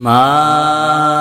مارو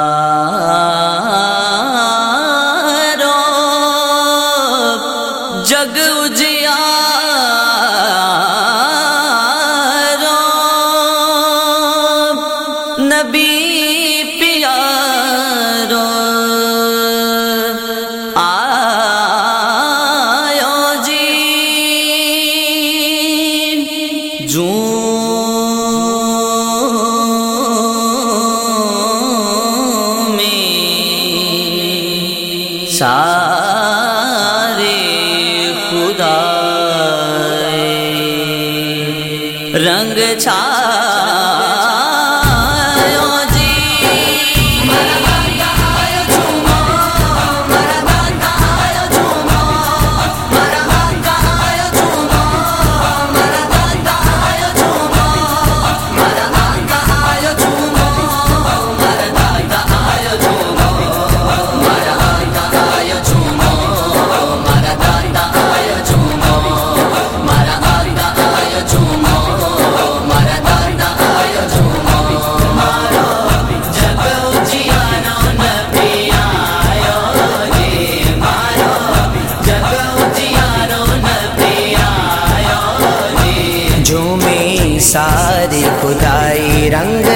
ساری خدائی رنگ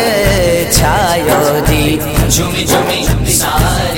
چھایو جی جھومی جھومی ساری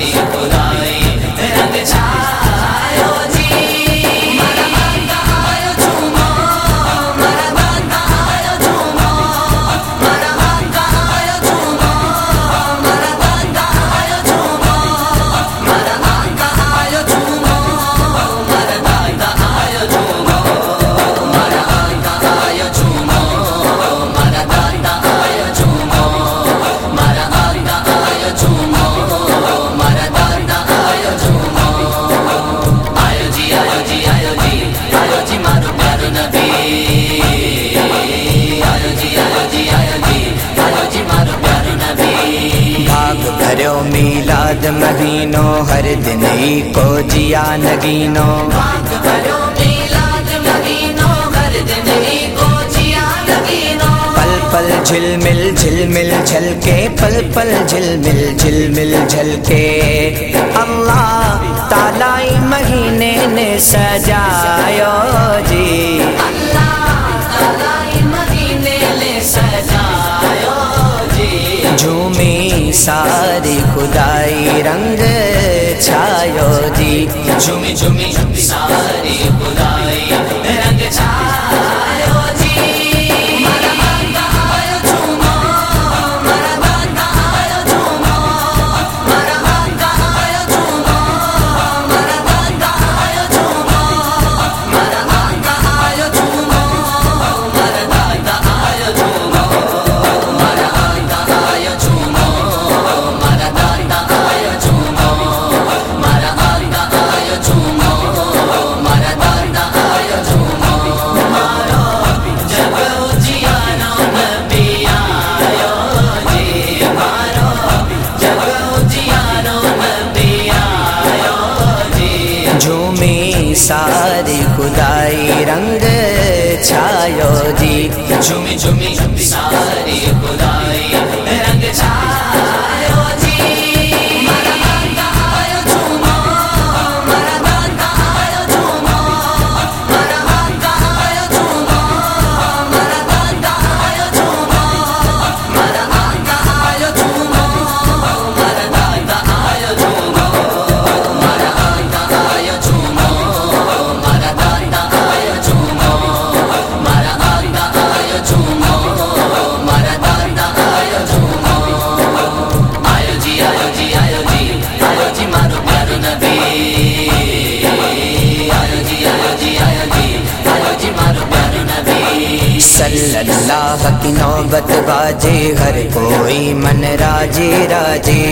مہینوں ہر دن کو جیا نگینو پل پل جھل مل جھل مل جھل کے، پل پل جھل مل جھل مل جھل کے۔ اللہ تعالی مہینے نے سجایو جی۔ جھومی ساری خدائی رنگ چھایو جی جھومی جھومی ساری خدائی۔ ساری خدائی رنگ چھایو جی جھومی جھومی ساری خدائی اللہ کی نوبت باجے، ہر کوئی من راجی راجی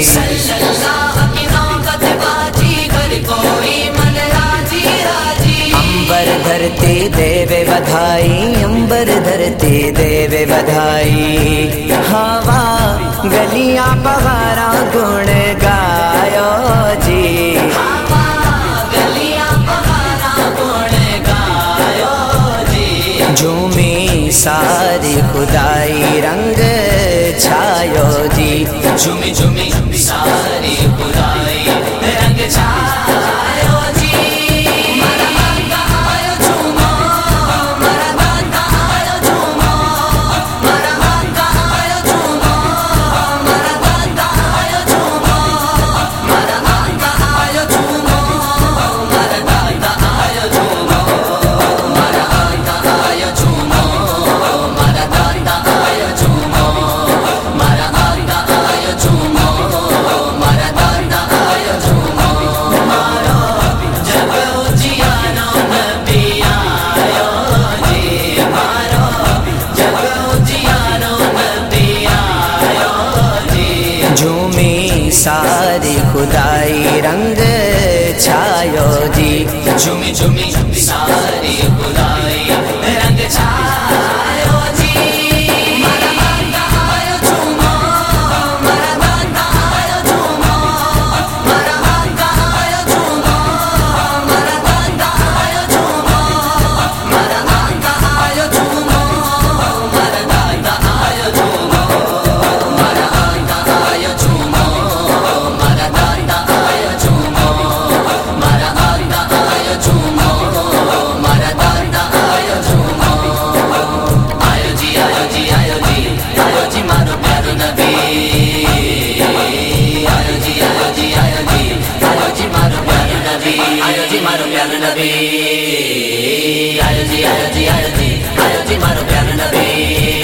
امبر دھرتی دیو بدھائی امبر دھرتی دیو بدھائی ہوا ہاں گلیاں پہاڑا گن گایو ساری خدائی رنگ چھایو جی جمی جمی ساری خدائی رنگ چھایو کئی رنگ چھایو جی جھمی جھمی ساری گلاب Yeah.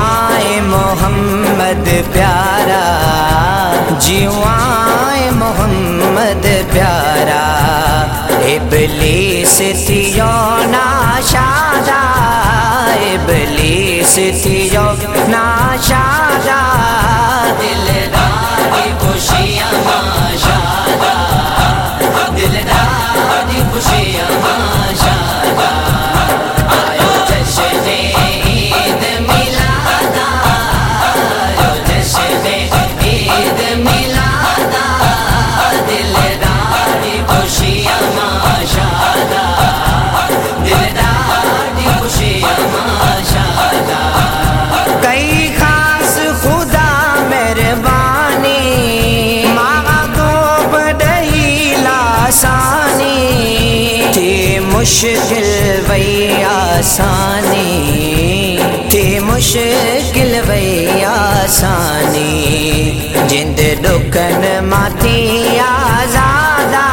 جیوائے محمد پیارا جیوائے محمد پیارا۔ ابلیس تیو ناشادہ ابلیس تیو ناشادہ۔ آسانی تھی مشکل وئی آسانی۔ جند ڈکن ماتی آزادہ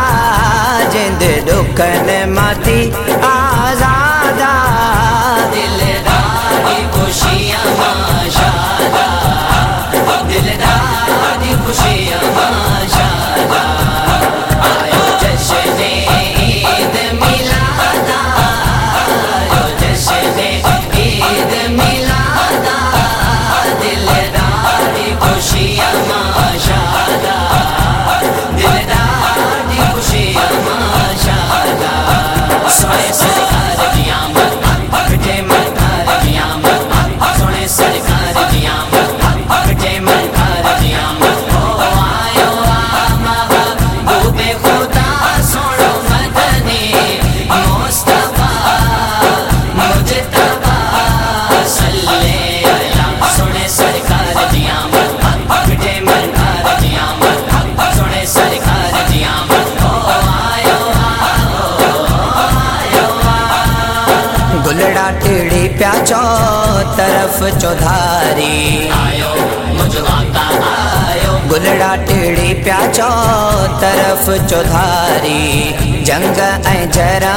جند ڈکن ماتی گلڑا ٹیڑی پیاچو طرف چودھاری گلڑا ٹیڑی پیاچو طرف چودھاری جنگ جر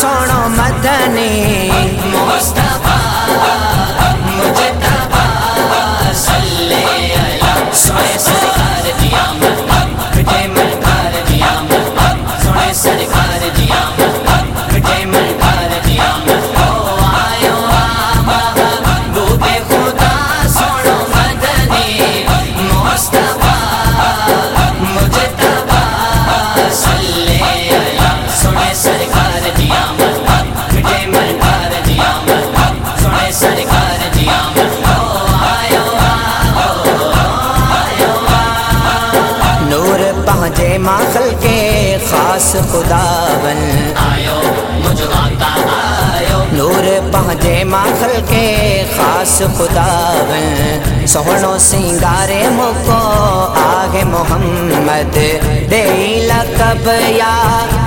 سونو مدنی پاس خدا بن۔ نور پہنچے ماخل کے خاص خدا بن۔ سہنو سنگارے مکو آگے محمد۔ دے لقب یا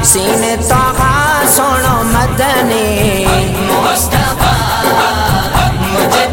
سین توہا سوڑو مدنی۔ مصطفیٰ مجھے